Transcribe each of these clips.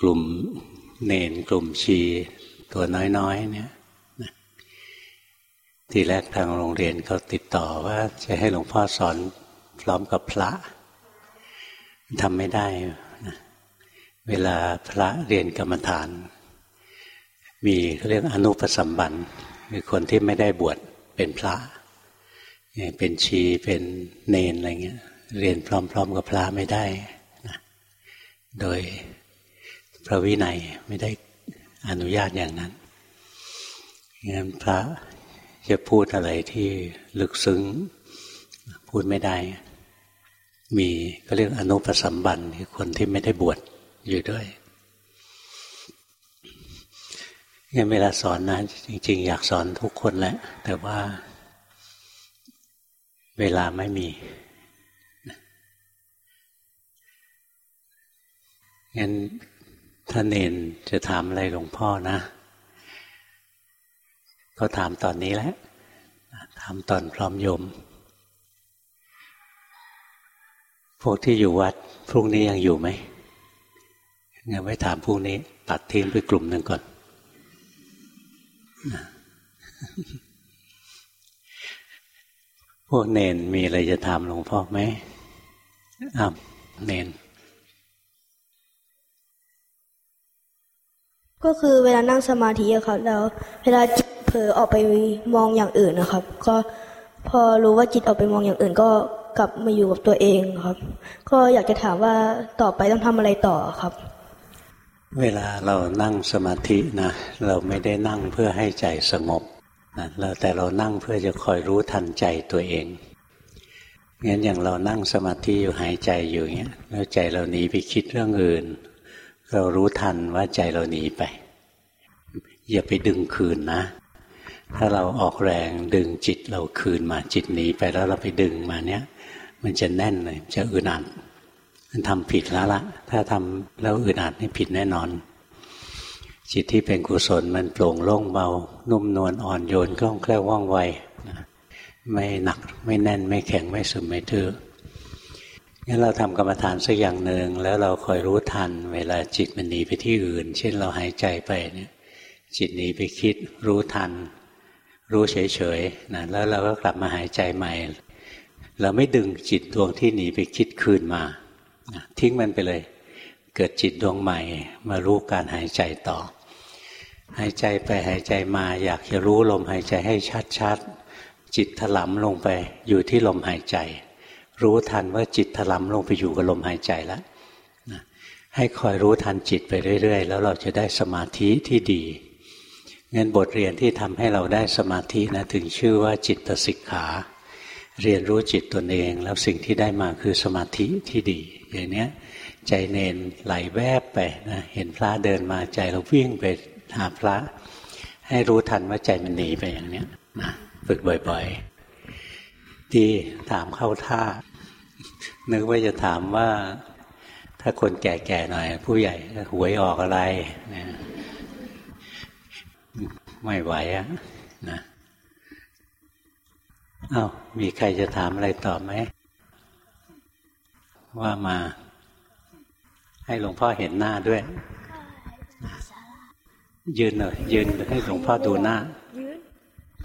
กลุ่มเนนกลุ่มชีตัวน้อยๆ เนี่ยทีแรกทางโรงเรียนเขาติดต่อว่าจะให้หลวงพ่อสอนพร้อมกับพระทำไม่ได้นะเวลาพระเรียนกรรมฐาน มีเขาเรียกอนุปสัมบันคือคนที่ไม่ได้บวชเป็นพระ เป็นชีเป็นเนนอะไรเงี้ย เรียนพร้อม ๆ กับพระไม่ได้นะโดย พระวินัยไม่ได้อนุญาตอย่างนั้นงั้นพระจะพูดอะไรที่ลึกซึ้ง พูดไม่ได้ มีก็เรียกอนุปสัมบันคือคนที่ไม่ได้บวชอยู่ด้วยงั้นเวลาสอนนะจริง ๆ อยากสอนทุกคนแหละ แต่ว่าเวลาไม่มีงั้น ท่านเนนจะถามอะไรหลวงพ่อนะ ก็ถามตอนนี้แหละถามตอนพร้อมโยม พวกที่อยู่วัด พรุ่งนี้ยังอยู่ไหมงั้นไว้ถามพรุ่งนี้ ตัดทิ้งไปกลุ่มหนึ่งก่อน พวกเนนมีอะไรจะถามหลวงพ่อไหมอ้าวเนน ก็คือเวลานั่งสมาธิอะครับแล้วเวลาจิตเผลอออกไปมองอย่างอื่นนะครับ ก็พอรู้ว่าจิตออกไปมองอย่างอื่น ก็กลับมาอยู่กับตัวเองครับ ก็อยากจะถามว่าต่อไปต้องทำอะไรต่อครับ เวลาเรานั่งสมาธินะเราไม่ได้นั่งเพื่อให้ใจสงบนะเราแต่เรานั่งเพื่อจะคอยรู้ทันใจตัวเองงั้นอย่างเรานั่งสมาธิอยู่หายใจอยู่เงี้ยแล้วใจเราหนีไปคิดเรื่องอื่น เรารู้ทันว่าใจเราหนีไป อย่าไปดึงคืนนะ ถ้าเราออกแรงดึงจิตเราคืนมาจิตหนีไปแล้วเราไปดึงมาเนี้ยมันจะแน่นเลยจะอึดอัดมันทำผิดแล้วละถ้าทำแล้วอึดอัดนี่ผิดแน่นอน จิตที่เป็นกุศลมันโปร่งโล่งเบา นุ่มนวลอ่อนโยนคล่องแคล่วว่องไวไม่หนักไม่แน่นไม่แข็งไม่ซึมไม่ทื่อ งั้นเราทำกรรมฐานสักอย่างหนึ่งแล้วเราคอยรู้ทัน เวลาจิตมันหนีไปที่อื่น เช่นเราหายใจไปเนี่ยจิตหนีไปคิดรู้ทัน รู้เฉยๆนะแล้วเราก็กลับมาหายใจใหม่ เราไม่ดึงจิตดวงที่หนีไปคิดคืนมาทิ้งมันไปเลย เกิดจิตดวงใหม่ มารู้การหายใจต่อ หายใจไปหายใจมา อยากจะรู้ลมหายใจให้ชัดๆจิตถลำลงไปอยู่ที่ลมหายใจ รู้ทันว่าจิตถลำลงไปอยู่กับลมหายใจแล้วนะให้คอยรู้ทันจิตไปเรื่อย ๆ แล้วเราจะได้สมาธิที่ดีเงินบทเรียนที่ทำให้เราได้สมาธินะถึงชื่อว่าจิตสิกขา เรียนรู้จิตตนเอง แล้วสิ่งที่ได้มาคือสมาธิที่ดี อย่างนี้ใจเนนไหลแวบไปนะเห็นพระเดินมาใจเราวิ่งไปหาพระ ให้รู้ทันว่าใจมันหนีไปอย่างนี้นะฝึกบ่อยๆ ดีถามเข้าท่า นึกว่าจะถามว่า ถ้าคนแก่ๆหน่อย ผู้ใหญ่หวยออกอะไรนะไม่ไหวอะนะอา้าวมีใครจะถามอะไรต่อไหม ว่ามา ให้หลวงพ่อเห็นหน้าด้วย ยืนเลยยืนให้หลวงพ่อดูหน้า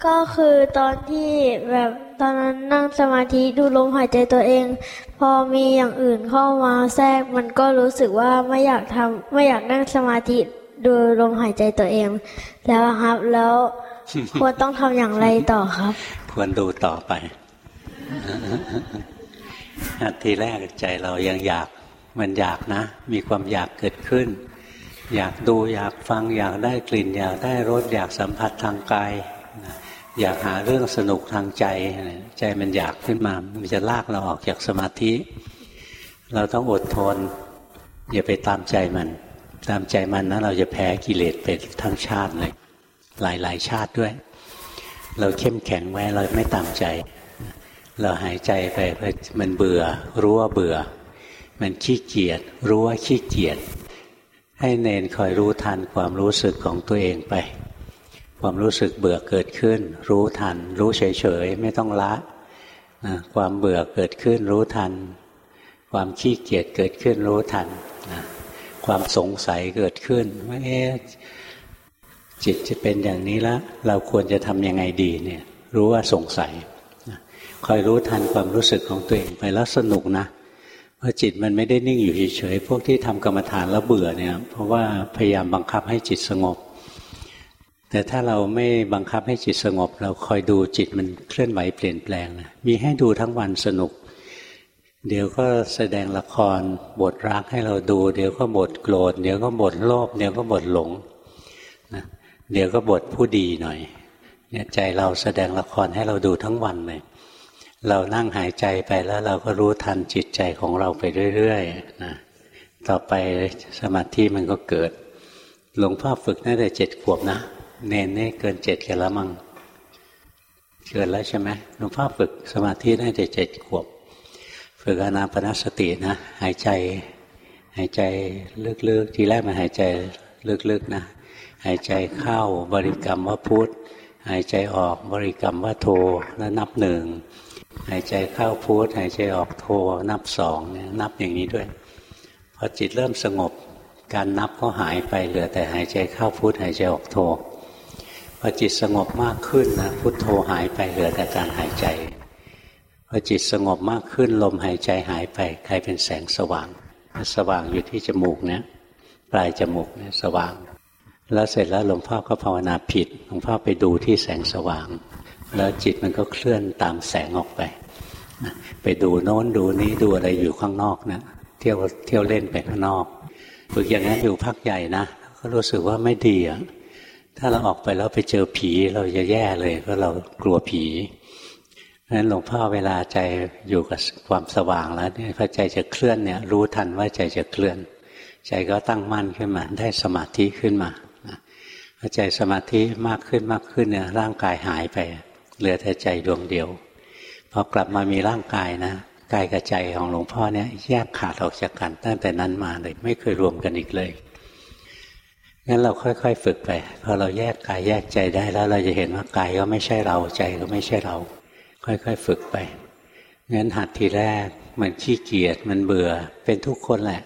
ก็คือตอนที่แบบตอนนั้นนั่งสมาธิดูลมหายใจตัวเอง พอมีอย่างอื่นเข้ามาแทรกมันก็รู้สึกว่าไม่อยากทำไม่อยากนั่งสมาธิดูลมหายใจตัวเอง แล้วครับแล้วควรต้องทำอย่างไรต่อครับ ควรดูต่อไปทีแรกใจเรายังอยากมันอยากนะ มีความอยากเกิดขึ้น อยากดูอยากฟังอยากได้กลิ่น อยากได้รสอยากสัมผัสทางกาย อยากหาเรื่องสนุกทางใจ ใจมันอยากขึ้นมา มันจะลากเราออกจากสมาธิ เราต้องอดทน อย่าไปตามใจมัน ตามใจมันนะเราจะแพ้กิเลสไปทั้งชาติเลย หลายๆ ชาติด้วย เราเข้มแข็งไว้เราไม่ตามใจ เราหายใจไปมันเบื่อ รู้ว่าเบื่อ มันขี้เกียจรู้ว่าขี้เกียจให้เนนคอยรู้ทันความรู้สึกของตัวเองไป ความรู้สึกเบื่อเกิดขึ้น รู้ทัน รู้เฉยๆไม่ต้องละนะความเบื่อเกิดขึ้นรู้ทัน ความขี้เกียจเกิดขึ้นรู้ทันนะความสงสัยเกิดขึ้นว่าเอ๊ะจิตจะเป็นอย่างนี้แล้วเราควรจะทำยังไงดีเนี่ย รู้ว่าสงสัยคอยรู้ทันความรู้สึกของตัวเองไปแล้วสนุกนะเพราะจิตมันไม่ได้นิ่งอยู่เฉยๆพวกที่ทำกรรมฐานแล้วเบื่อเนี่ย เพราะว่าพยายามบังคับให้จิตสงบ แต่ถ้าเราไม่บังคับให้จิตสงบ เราคอยดูจิตมันเคลื่อนไหวเปลี่ยนแปลงนะมีให้ดูทั้งวันสนุก เดี๋ยวก็แสดงละครบทรักให้เราดู เดี๋ยวก็บทโกรธเดี๋ยวก็บทโลภเดี๋ยวก็บทหลงนะเดี๋ยวก็บทผู้ดีหน่อยเนี่ยใจเราแสดงละครให้เราดูทั้งวันเลยเรานั่งหายใจไปแล้วเราก็รู้ทันจิตใจของเราไปเรื่อยๆนะต่อไปสมาธิมันก็เกิด หลวงพ่อฝึกตั้งแต่เจ็ดขวบนะ เนนนี่เกินเจ็ดกันแล้วมั้งเกินแล้วใช่ไหมหลวงพ่อฝึกสมาธิตั้แต่เจ็ดขวบ ฝึกอนาปนสตินะ หายใจ หายใจลึกๆ ทีแรกมันหายใจลึกๆนะ หายใจเข้าบริกรรมว่าพุทธหายใจออกบริกรรมว่าโทแล้วนับหนึ่งหายใจเข้าพุทหายใจออกโทนับสองเนี่ยนับอย่างนี้ด้วย พอจิตเริ่มสงบ การนับก็หายไปเหลือแต่หายใจเข้าพุทหายใจออกโท อจิตสงบมากขึ้นนะพุทโธหายไปเหลือแต่การหายใจพอจิตสงบมากขึ้นลมหายใจหายไปกลายเป็นแสงสว่าง สว่างอยู่ที่จมูกเนี่ยปลายจมูกเนี่ยสว่าง แล้วเสร็จแล้วหลวงพ่อก็ภาวนาผิดหลวงพ่อไปดูที่แสงสว่าง แล้วจิตมันก็เคลื่อนตามแสงออกไป ไปดูโน้นดูนี้ดูอะไรอยู่ข้างนอกนะเที่ยวเที่ยวเล่นไปข้างนอกฝึกอย่างนั้นอยู่พักใหญ่นะก็รู้สึกว่าไม่ดีอะ ถ้าเราออกไปแล้วไปเจอผีเราจะแย่เลยเพราะเรากลัวผีเพราะฉะนั้นหลวงพ่อเวลาใจอยู่กับความสว่างแล้วเนี่ยพอใจจะเคลื่อนเนี่ย รู้ทันว่าใจจะเคลื่อน ใจก็ตั้งมั่นขึ้นมา ได้สมาธิขึ้นมาพอใจสมาธิมากขึ้นมากขึ้นเนี่ยร่างกายหายไป เหลือแต่ใจดวงเดียวพอกลับมามีร่างกายนะกายกับใจของหลวงพ่อเนี่ยแยกขาดออกจากกันตั้งแต่นั้นมาเลย ไม่เคยรวมกันอีกเลย งั้นเราค่อยๆ ฝึกไป พอเราแยกกายแยกใจได้แล้ว เราจะเห็นว่ากายก็ไม่ใช่เราใจก็ไม่ใช่เรา ค่อยๆ ฝึกไปงั้นหัดทีแรกมันขี้เกียจมันเบื่อเป็นทุกคนแหละ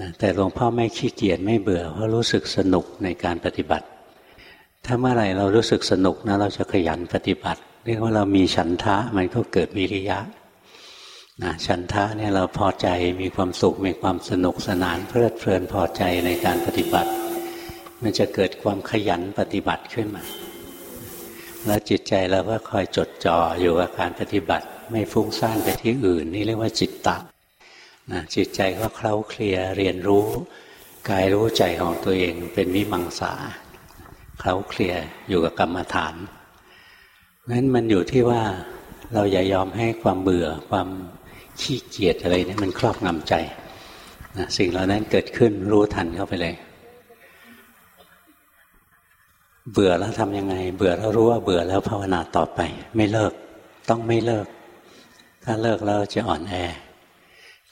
นะแต่หลวงพ่อไม่ขี้เกียจไม่เบื่อ เพราะรู้สึกสนุกในการปฏิบัติ ถ้าเมื่อไหร่เรารู้สึกสนุกนะเราจะขยันปฏิบัติเรียกว่าเรามีฉันทะมันก็เกิดวิริยะนะฉันทะเนี่ยเราพอใจมีความสุขมีความสนุกสนานเพลิดเพลินพอใจในการปฏิบัติ มันจะเกิดความขยันปฏิบัติขึ้นมา แล้วจิตใจเราก็คอยจดจ่ออยู่กับการปฏิบัติ ไม่ฟุ้งซ่านไปที่อื่น นี่เรียกว่าจิตตะนะจิตใจก็เคล้าเคลียเรียนรู้กายรู้ใจของตัวเองเป็นวิมังสาเคล้าเคลียอยู่กับกรรมฐานนั้นมันอยู่ที่ว่าเราอย่ายอมให้ความเบื่อความขี้เกียจอะไรเนี่ยมันครอบงำใจนะสิ่งเหล่านั้นเกิดขึ้นรู้ทันเข้าไปเลย เบื่อแล้วทำยังไง เบื่อแล้วรู้ว่าเบื่อแล้วภาวนาต่อไป ไม่เลิก ต้องไม่เลิก ถ้าเลิกแล้วจะอ่อนแอ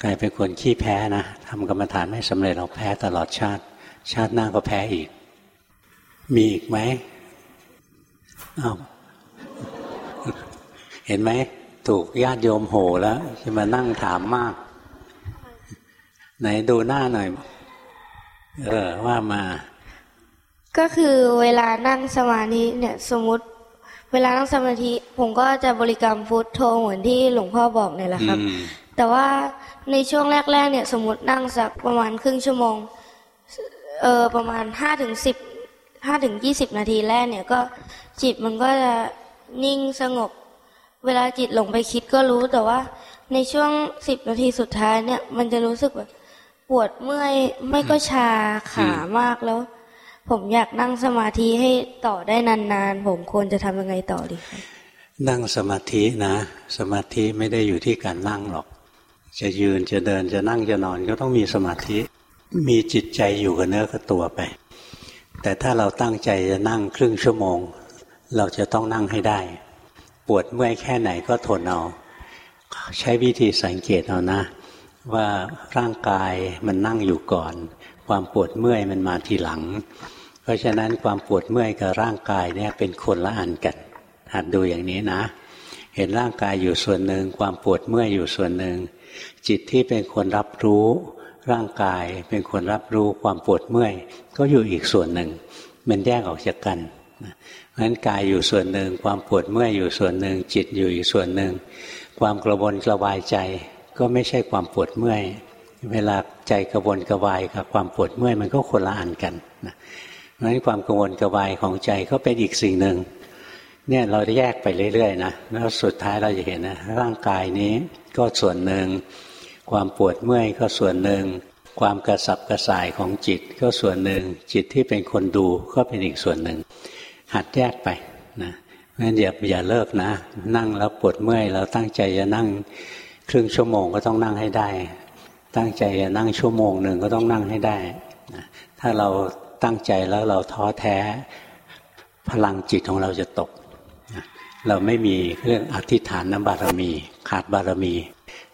กลายเป็นคนขี้แพ้นะทำกรรมฐานไม่สำเร็จเราแพ้ตลอดชาติ ชาติหน้าก็แพ้อีก มีอีกไหมอ้าวเห็นไหมถูกญาติโยมโหแล้วจะมานั่งถามมาก ไหนดูหน้าหน่อย เออว่ามา ก็คือเวลานั่งสมาธิเนี่ยสมมติ เวลานั่งสมาธิ ผมก็จะบริกรรมพุทโธเหมือนที่หลวงพ่อบอกเนี่ยแหละครับ แต่ว่าในช่วงแรกๆ เนี่ย สมมตินั่งสักประมาณครึ่งชั่วโมงเออประมาณห้าถึงสิบห้าถึงยี่สิบนาทีแรกเนี่ยก็จิตมันก็จะนิ่งสงบ เวลาจิตหลงไปคิดก็รู้แต่ว่าในช่วงสิบนาทีสุดท้ายเนี่ย มันจะรู้สึกแบบปวดเมื่อยไม่ก็ชาขามากแล้ว ผมอยากนั่งสมาธิให้ต่อได้นานๆ ผมควรจะทำยังไงต่อดีครับนั่งสมาธินะ สมาธิไม่ได้อยู่ที่การนั่งหรอก จะยืนจะเดินจะนั่งจะนอนก็ต้องมีสมาธิ มีจิตใจอยู่กับเนื้อกับตัวไป แต่ถ้าเราตั้งใจจะนั่งครึ่งชั่วโมง เราจะต้องนั่งให้ได้ ปวดเมื่อยแค่ไหนก็ทนเอาใช้วิธีสังเกตเอานะ ว่าร่างกายมันนั่งอยู่ก่อน ความปวดเมื่อยมันมาทีหลัง เพราะฉะนั้นความปวดเมื่อยกับร่างกายเนี่ยเป็นคนละอันกันหัดดูอย่างนี้นะ เห็นร่างกายอยู่ส่วนหนึ่งความปวดเมื่อยอยู่ส่วนหนึ่งจิตที่เป็นคนรับรู้ ร่างกายเป็นคนรับรู้ความปวดเมื่อย ก็อยู่อีกส่วนหนึ่ง มันแยกออกจากกันเพราะฉะนั้นกายอยู่ส่วนหนึ่ง ความปวดเมื่อยอยู่ส่วนหนึ่ง จิตอยู่อีกส่วนหนึ่ง ความกระวนกระวายใจก็ไม่ใช่ความปวดเมื่อย เวลาใจกระวนกระวายกับความปวดเมื่อยมันก็คนละอันกันนะเพราะฉะนั้นความกระวนกระวายของใจก็เป็นอีกสิ่งหนึ่งเนี่ยเราจะแยกไปเรื่อยๆนะแล้วสุดท้ายเราจะเห็นนะร่างกายนี้ก็ส่วนหนึ่ง ความปวดเมื่อยก็ส่วนหนึ่ง ความกระสับกระส่ายของจิตก็ส่วนหนึ่ง จิตที่เป็นคนดูก็เป็นอีกส่วนหนึ่ง หัดแยกไปนะงั้นอย่าอย่าเลิกนะ นั่งแล้วปวดเมื่อยเราตั้งใจจะนั่งครึ่งชั่วโมงก็ต้องนั่งให้ได้ ตั้งใจจะนั่งชั่วโมงหนึ่งก็ต้องนั่งให้ได้นะถ้าเราตั้งใจแล้วเราท้อแท้ พลังจิตของเราจะตกเราไม่มีเรื่องอธิษฐานน้ำบารมี ขาดบารมี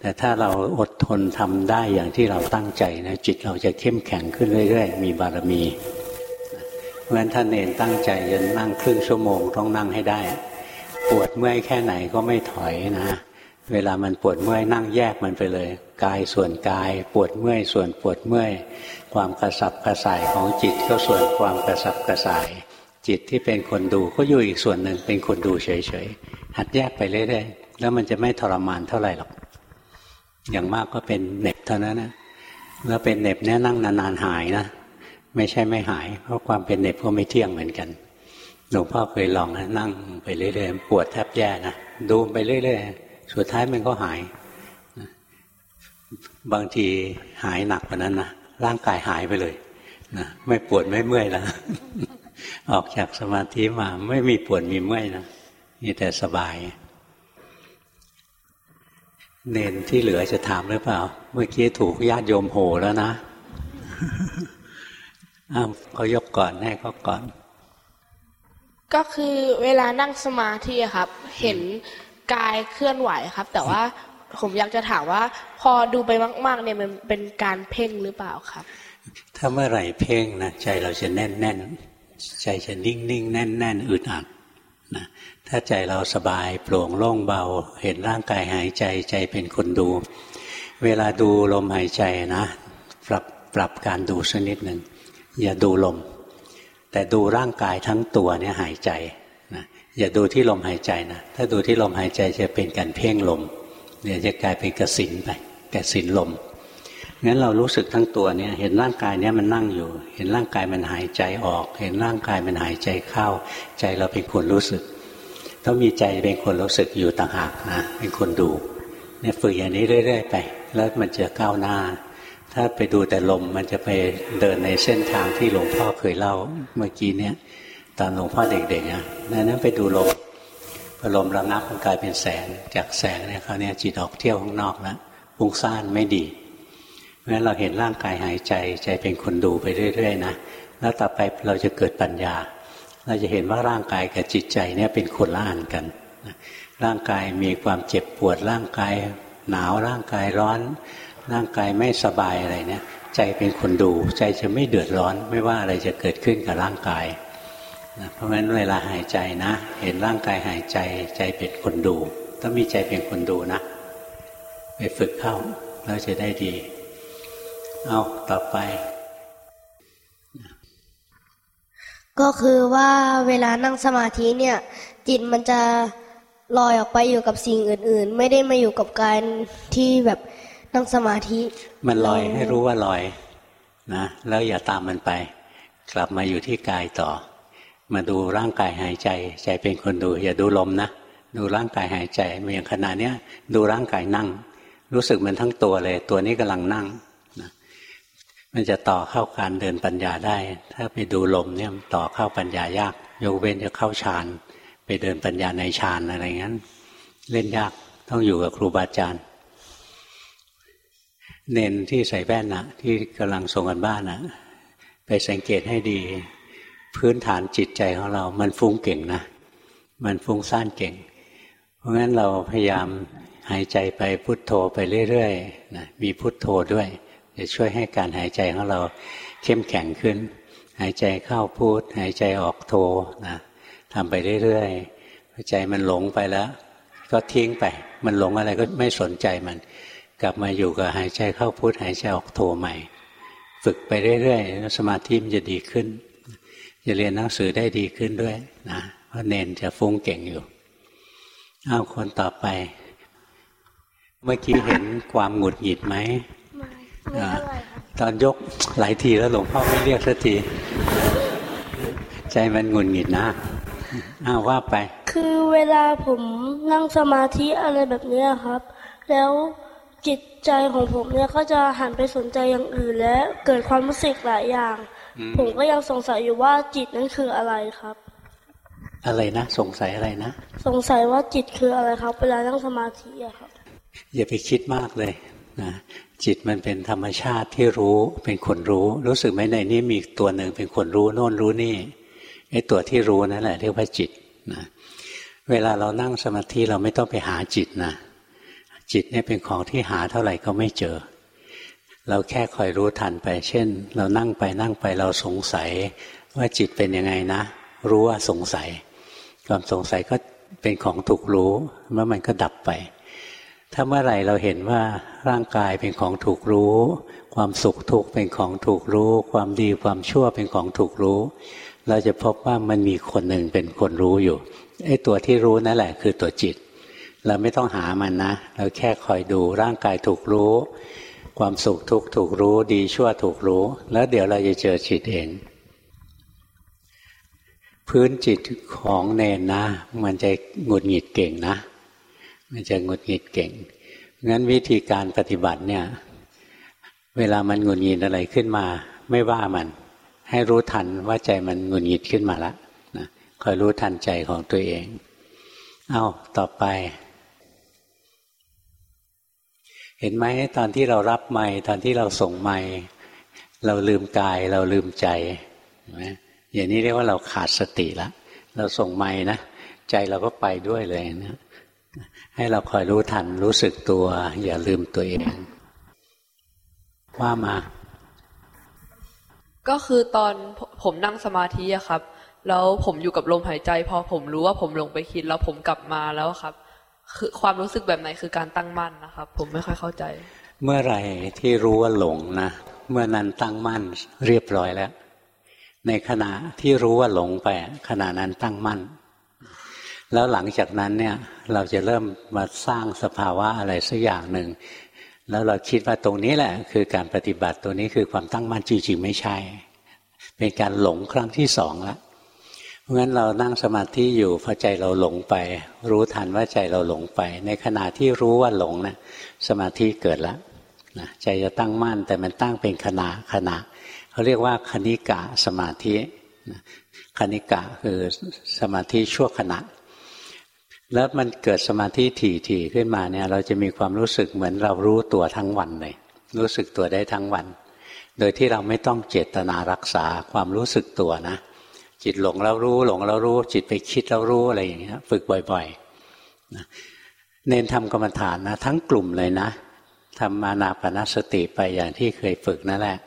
แต่ถ้าเราอดทนทำได้อย่างที่เราตั้งใจนะจิตเราจะเข้มแข็งขึ้นเรื่อยๆ มีบารมีเพราะฉะนั้นท่านเองตั้งใจจะนั่งครึ่งชั่วโมงต้องนั่งให้ได้ ปวดเมื่อยแค่ไหนก็ไม่ถอยนะ เวลามันปวดเมื่อยนั่งแยกมันไปเลย กายส่วนกาย ปวดเมื่อยส่วนปวดเมื่อย ความกระสับกระส่ายของจิตก็ส่วนความกระสับกระส่าย จิตที่เป็นคนดูก็อยู่อีกส่วนหนึ่งเป็นคนดูเฉยๆหัดแยกไปเรื่อยๆแล้วมันจะไม่ทรมานเท่าไหร่หรอกอย่างมากก็เป็นเน็บเท่านั้นนะแล้วเป็นเน็บเนี่ยนั่งนานๆหายนะไม่ใช่ไม่หาย เพราะความเป็นเน็บก็ไม่เที่ยงเหมือนกันหลวงพ่อเคยลองนะนั่งไปเรื่อยๆปวดแทบแย่นะดูไปเรื่อยๆ สุดท้ายมันก็หาย บางทีหายหนักกว่านั้นนะร่างกายหายไปเลยนะไม่ปวดไม่เมื่อยแล้วออกจากสมาธิมาไม่มีปวดมีเมื่อยนะมีแต่สบาย เน้นที่เหลือจะถามหรือเปล่า เมื่อกี้ถูกญาติโยมโหแล้วนะอ้าวเขายกก่อนให้เขาก่อน ก็คือเวลานั่งสมาธิครับ เห็น กายเคลื่อนไหวครับ แต่ว่าผมอยากจะถามว่า พอดูไปมาก ๆ เนี่ยมันเป็นการเพ่งหรือเปล่าครับ ถ้าเมื่อไหร่เพ่งนะใจเราจะแน่นแน่นใจจะนิ่งนิ่งแน่นแน่นอึดอัดนะถ้าใจเราสบายโปร่งโล่งเบา เห็นร่างกายหายใจใจเป็นคนดู เวลาดูลมหายใจนะปรับปรับการดูสักนิดหนึ่งอย่าดูลม แต่ดูร่างกายทั้งตัวเนี่ยหายใจ อย่าดูที่ลมหายใจนะ ถ้าดูที่ลมหายใจจะเป็นการเพ่งลมเดี๋ยวจะกลายเป็นกสินไปกสินลมงั้นเรารู้สึกทั้งตัวเนี่ย เห็นร่างกายเนี่ยมันนั่งอยู่ เห็นร่างกายมันหายใจออก เห็นร่างกายมันหายใจเข้า ใจเราเป็นคนรู้สึก ต้องมีใจเป็นคนรู้สึกอยู่ต่างหากนะเป็นคนดูเนี่ยฝึกอย่างนี้เรื่อยๆไป แล้วมันจะก้าวหน้า ถ้าไปดูแต่ลมมันจะไปเดินในเส้นทางที่หลวงพ่อเคยเล่าเมื่อกี้เนี่ย ตอนหลวงพ่อเด็กๆนะนั้นไปดูลมพอลมระงับมันกลายเป็นแสง จากแสงเนี่ยเขาเนี่ยจิตออกเที่ยวข้างนอกแล้วฟุ้งซ่านไม่ดีเพราะฉะนั้นเราเห็นร่างกายหายใจใจเป็นคนดูไปเรื่อยๆนะแล้วต่อไปเราจะเกิดปัญญา เราจะเห็นว่าร่างกายกับจิตใจเนี่ยเป็นคนละอันกัน ร่างกายมีความเจ็บปวดร่างกายหนาวร่างกายร้อน ร่างกายไม่สบายอะไรเนี่ย ใจเป็นคนดู ใจจะไม่เดือดร้อน ไม่ว่าอะไรจะเกิดขึ้นกับร่างกาย เพราะฉะนั้นเวลาหายใจนะ เห็นร่างกายหายใจใจเป็นคนดู ต้องมีใจเป็นคนดูนะ ไปฝึกเข้าแล้วจะได้ดี เอาต่อไป ก็คือว่าเวลานั่งสมาธิเนี่ย จิตมันจะลอยออกไปอยู่กับสิ่งอื่น ๆ ไม่ได้มาอยู่กับการที่แบบนั่งสมาธิ มันลอยให้รู้ว่าลอยนะ แล้วอย่าตามมันไป กลับมาอยู่ที่กายต่อ มาดูร่างกายหายใจ ใจเป็นคนดู อย่าดูลมนะ ดูร่างกายหายใจอย่างขณะเนี้ยดูร่างกายนั่ง รู้สึกมันทั้งตัวเลย ตัวนี้กำลังนั่งมันจะต่อเข้าการเดินปัญญาได้ ถ้าไปดูลมเนี่ยต่อเข้าปัญญายากยกเว้นจะเข้าฌานไปเดินปัญญาในฌานอะไรงั้น เล่นยากต้องอยู่กับครูบาอาจารย์เน้นที่ใส่แว่นนะที่กำลังส่งกันบ้านนะไปสังเกตให้ดี พื้นฐานจิตใจของเรา มันฟุ้งเก่งนะ มันฟุ้งซ่านเก่ง เพราะงั้นเราพยายามหายใจไปพุทโธไปเรื่อยๆนะมีพุทโธด้วยจะช่วยให้การหายใจของเราเข้มแข็งขึ้น หายใจเข้าพูด หายใจออกโทนะทำไปเรื่อยๆใจมันหลงไปแล้ว ก็ทิ้งไป มันหลงอะไรก็ไม่สนใจมัน กลับมาอยู่กับหายใจเข้าพุทหายใจออกโทใหม่ ฝึกไปเรื่อยๆสมาธิมันจะดีขึ้น จะเรียนหนังสือได้ดีขึ้นด้วยนะเพราะเนนจะฟุ้งเก่งอยู่เอาคนต่อไป เมื่อกี้เห็นความหงุดหงิดไหมไม่ตอนยกหลายทีแล้วหลวงพ่อไม่เรียกสักที ใจมันหงุดหงิดนะอ้าวว่าไป คือเวลาผมนั่งสมาธิอะไรแบบนี้ครับ แล้วจิตใจของผมเนี่ยก็จะหันไปสนใจอย่างอื่นและเกิดความรู้สึกหลายอย่าง ผมก็ยังสงสัยอยู่ว่าจิตนั้นคืออะไรครับ อะไรนะสงสัยอะไรนะ สงสัยว่าจิตคืออะไรครับ เวลานั่งสมาธิอะครับ อย่าไปคิดมากเลยนะจิตมันเป็นธรรมชาติที่รู้เป็นคนรู้ รู้สึกไหมในนี้มีตัวหนึ่งเป็นคนรู้โน่นรู้นี่ไอ้ตัวที่รู้นั่นแหละเรียกว่าจิตนะเวลาเรานั่งสมาธิเราไม่ต้องไปหาจิตนะจิตเนี่ยเป็นของที่หาเท่าไหร่ก็ไม่เจอ เราแค่คอยรู้ทันไป เช่น เรานั่งไปนั่งไปเราสงสัย ว่าจิตเป็นยังไงนะ รู้ว่าสงสัย ความสงสัยก็เป็นของถูกรู้เมื่อมันก็ดับไป ถ้าเมื่อไหร่เราเห็นว่าร่างกายเป็นของถูกรู้ ความสุขทุกข์เป็นของถูกรู้ ความดีความชั่วเป็นของถูกรู้ เราจะพบว่ามันมีคนหนึ่งเป็นคนรู้อยู่ไอ้ตัวที่รู้นั่นแหละคือตัวจิต เราไม่ต้องหามันนะ เราแค่คอยดูร่างกายถูกรู้ ความสุขทุกข์ถูกรู้ดีชั่วถูกรู้ แล้วเดี๋ยวเราจะเจอจิตเอง พื้นจิตของเนนนะ มันจะหงุดหงิดเก่งนะ มันจะหงุดหงิดเก่งงั้นวิธีการปฏิบัติเนี่ย เวลามันหงุดหงิดอะไรขึ้นมา ไม่ว่ามัน ให้รู้ทันว่าใจมันหงุดหงิดขึ้นมาแล้วนะคอยรู้ทันใจของตัวเอง เอาต่อไป เห็นไหมตอนที่เรารับไม้ตอนที่เราส่งไม้เราลืมกายเราลืมใจนไหมอย่างนี้เรียกว่าเราขาดสติละเราส่งไม้นะใจเราก็ไปด้วยเลยนะให้เราคอยรู้ทันรู้สึกตัว อย่าลืมตัวเอง ว่ามา ก็คือตอนผมนั่งสมาธิอะครับ แล้วผมอยู่กับลมหายใจ พอผมรู้ว่าผมลงไปคิด แล้วผมกลับมาแล้วครับ คือความรู้สึกแบบไหนคือการตั้งมั่นนะครับ ผมไม่ค่อยเข้าใจ เมื่อไหร่ที่รู้ว่าหลงนะเมื่อนั้นตั้งมั่นเรียบร้อยแล้ว ในขณะที่รู้ว่าหลงไปขณะนั้นตั้งมั่น แล้วหลังจากนั้นเนี่ย เราจะเริ่มมาสร้างสภาวะอะไรสักอย่างหนึ่งแล้วเราคิดว่าตรงนี้แหละ คือการปฏิบัติตัวนี้คือความตั้งมั่นจริงๆไม่ใช่ เป็นการหลงครั้งที่สองแล้ว ราะงั้นเรานั่งสมาธิอยู่พอใจเราหลงไป รู้ทันว่าใจเราหลงไป ในขณะที่รู้ว่าหลงนะสมาธิเกิดแล้วนะใจจะตั้งมั่นแต่มันตั้งเป็นขณะขณะเขาเรียกว่าคณิกะสมาธิคณิกะคือสมาธิชั่วขณะ แล้วมันเกิดสมาธิถี่ๆขึ้นมาเนี่ย เราจะมีความรู้สึกเหมือนเรารู้ตัวทั้งวันเลยรู้สึกตัวได้ทั้งวัน โดยที่เราไม่ต้องเจตนารักษาความรู้สึกตัวนะ จิตหลงแล้วรู้ หลงแล้วรู้ จิตไปคิดแล้วรู้อะไรอย่างเงี้ยฝึกบ่อยๆนะเน้นทำกรรมฐานนะ ทั้งกลุ่มเลยนะทำมานาปนสติไปอย่างที่เคยฝึกนั่นแหละ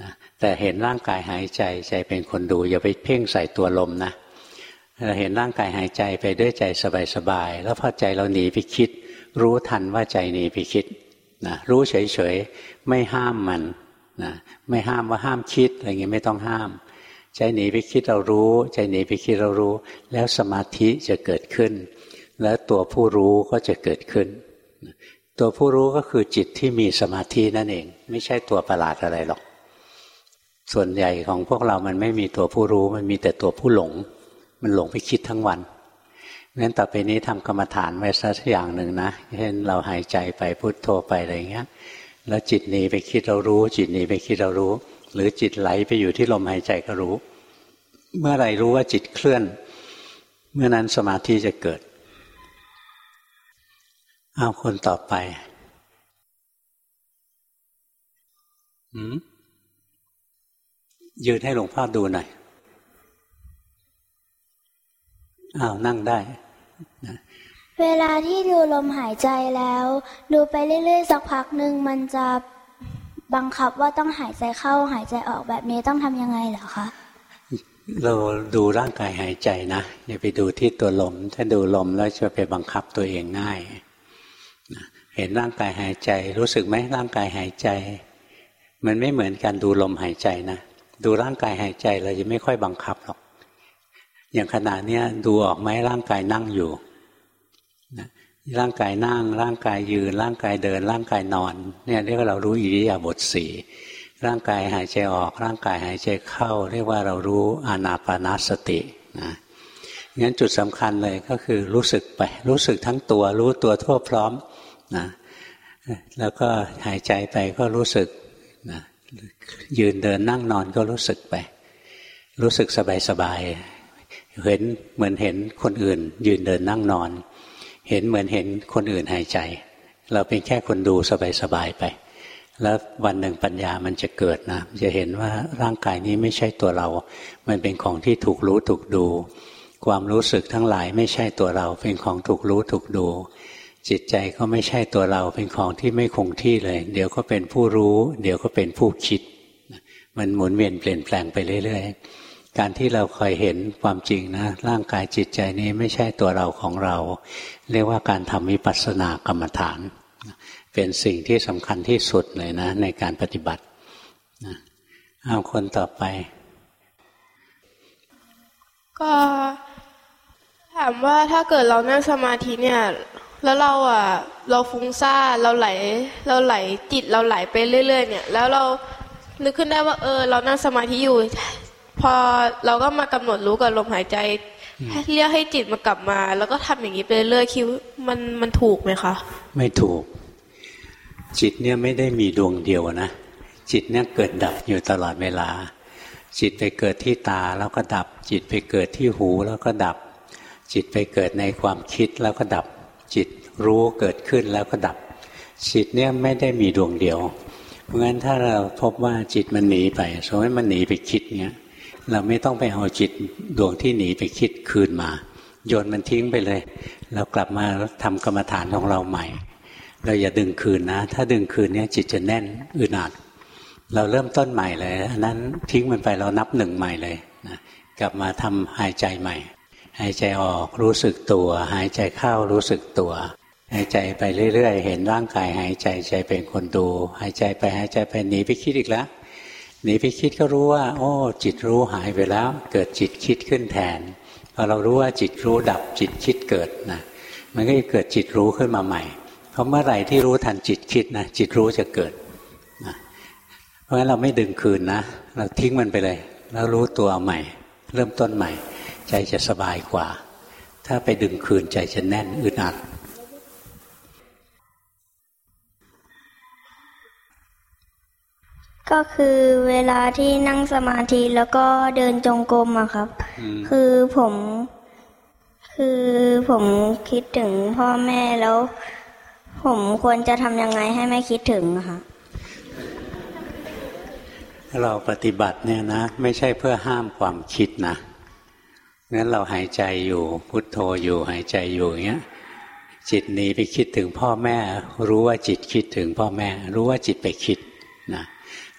นะแต่เห็นร่างกายหายใจใจเป็นคนดู อย่าไปเพ่งใส่ตัวลมนะเราเห็นร่างกายหายใจไปด้วยใจสบายๆแล้วพอใจเราหนีไปคิด รู้ทันว่าใจหนีไปคิดนะรู้เฉยๆไม่ห้ามมันนะไม่ห้ามว่าห้ามคิดอะไรเงี้ยไม่ต้องห้าม ใจหนีไปคิดเรารู้ ใจหนีไปคิดเรารู้ แล้วสมาธิจะเกิดขึ้น แล้วตัวผู้รู้ก็จะเกิดขึ้น ตัวผู้รู้ก็คือจิตที่มีสมาธินั่นเอง ไม่ใช่ตัวประหลาดอะไรหรอก ส่วนใหญ่ของพวกเรามันไม่มีตัวผู้รู้มันมีแต่ตัวผู้หลง มันหลงไปคิดทั้งวันงั้นต่อไปนี้ทำกรรมฐานไว้สักอย่างหนึ่งนะเช่นเราหายใจไปพุโทโธไปอะไรเงี้ย แล้วจิตหนีไปคิดเรารู้ จิตหนีไปคิดเรารู้ หรือจิตไหลไปอยู่ที่ลมหายใจก็รู้ เมื่อไรรู้ว่าจิตเคลื่อน เมื่อนั้นสมาธิจะเกิดเอาคนต่อไปยืนให้หลวงพ่อดูหน่อยอ้าวนั่งได้เวลาที่ดูลมหายใจแล้ว ดูไปเรื่อยๆ สักพักหนึ่งมันจะ บังคับว่าต้องหายใจเข้าหายใจออกแบบนี้ต้องทำยังไงเหรอคะเราดูร่างกายหายใจนะอย่าไปดูที่ตัวลม ถ้าดูลมแล้วจะไปบังคับตัวเองง่ายเห็นร่างกายหายใจ รู้สึกไหมร่างกายหายใจ มันไม่เหมือนการดูลมหายใจนะดูร่างกายหายใจเราจะไม่ค่อยบังคับหรอก อย่างขณะนี้ดูออกไหมร่างกายนั่งอยู่นะ ร่างกายนั่ง ร่างกายยืน ร่างกายเดิน ร่างกายนอน เนี่ยเรียกว่าเรารู้อิริยาบถสี่ร่างกายหายใจออก ร่างกายหายใจเข้า เรียกว่าเรารู้อานาปานาสตินะงั้นจุดสำคัญเลยก็คือรู้สึกไป รู้สึกทั้งตัว รู้ตัวทั่วพร้อมนะแล้วก็หายใจไปก็รู้สึกนะยืนเดินนั่งนอนก็รู้สึกไป รู้สึกสบายสบายเห็นเหมือนเห็นคนอื่น ยืนเดินนั่งนอน เห็นเหมือนเห็นคนอื่นหายใจ เราเป็นแค่คนดูสบายสบายไป แล้ววันหนึ่งปัญญามันจะเกิดนะจะเห็นว่าร่างกายนี้ไม่ใช่ตัวเรา มันเป็นของที่ถูกรู้ถูกดู ความรู้สึกทั้งหลายไม่ใช่ตัวเรา เป็นของถูกรู้ถูกดู จิตใจก็ไม่ใช่ตัวเรา เป็นของที่ไม่คงที่เลย เดี๋ยวก็เป็นผู้รู้ เดี๋ยวก็เป็นผู้คิด มันหมุนเวียนเปลี่ยนแปลงไปเรื่อย ๆ การที่เราคอยเห็นความจริงนะร่างกายจิตใจนี้ไม่ใช่ตัวเราของเรา เรียกว่าการทำวิปัสสนากรรมฐาน เป็นสิ่งที่สำคัญที่สุดเลยนะ ในการปฏิบัติเอาคนต่อไป ก็ถามว่าถ้าเกิดเรานั่งสมาธิเนี่ย แล้วเราอะ เราฟุ้งซ่านเราไหล เราไหลจิตเราไหลไปเรื่อย ๆ เนี่ย แล้วเรานึกขึ้นได้ว่าเออ เรานั่งสมาธิอยู่ พอเราก็มากำหนดรู้กับลมหายใจเรียกให้จิตมากลับมา แล้วก็ทำอย่างนี้ไปเรื่อยคิดมันมันถูกไหมคะ ไม่ถูก จิตเนี่ยไม่ได้มีดวงเดียวนะ จิตเนี่ยเกิดดับอยู่ตลอดเวลา จิตไปเกิดที่ตาแล้วก็ดับ จิตไปเกิดที่หูแล้วก็ดับ จิตไปเกิดในความคิดแล้วก็ดับ จิตรู้เกิดขึ้นแล้วก็ดับ จิตเนี่ยไม่ได้มีดวงเดียว เพราะงั้นถ้าเราพบว่าจิตมันหนีไปสมมติมันหนีไปคิดเนี่ย เราไม่ต้องไปเอาจิตดวงที่หนีไปคิดคืนมา โยนมันทิ้งไปเลย เรากลับมาทำกรรมฐานของเราใหม่ เราอย่าดึงคืนนะ ถ้าดึงคืนเนี่ยจิตจะแน่นอึดอัดเราเริ่มต้นใหม่เลยอันนั้นทิ้งมันไปเรานับหนึ่งใหม่เลยนะกลับมาทำหายใจใหม่ หายใจออกรู้สึกตัว หายใจเข้ารู้สึกตัว หายใจไปเรื่อยๆ เห็นร่างกายหายใจใจเป็นคนดู หายใจไปหายใจไปหนีไปคิดอีกแล้ว หนีไปคิดก็รู้ว่า โอ้ จิตรู้หายไปแล้ว เกิดจิตคิดขึ้นแทนพอเรารู้ว่าจิตรู้ดับจิตคิดเกิดนะมันก็จะเกิดจิตรู้ขึ้นมาใหม่ เพราะเมื่อไหร่ที่รู้ทันจิตคิดนะจิตรู้จะเกิดนะเพราะฉะนั้นเราไม่ดึงคืนนะ เราทิ้งมันไปเลย แล้วรู้ตัวใหม่ เริ่มต้นใหม่ ใจจะสบายกว่า ถ้าไปดึงคืนใจจะแน่นอึดอัด ก็คือเวลาที่นั่งสมาธิแล้วก็เดินจงกรมอะครับ คือผม คือผมคิดถึงพ่อแม่แล้ว ผมควรจะทำยังไงให้ไม่คิดถึงอะคะเราปฏิบัติเนี่ยนะ ไม่ใช่เพื่อห้ามความคิดนะงั้นเราหายใจอยู่พุทโธอยู่หายใจอยู่อย่างเงี้ยจิตหนีไปคิดถึงพ่อแม่ รู้ว่าจิตคิดถึงพ่อแม่ รู้ว่าจิตไปคิดนะ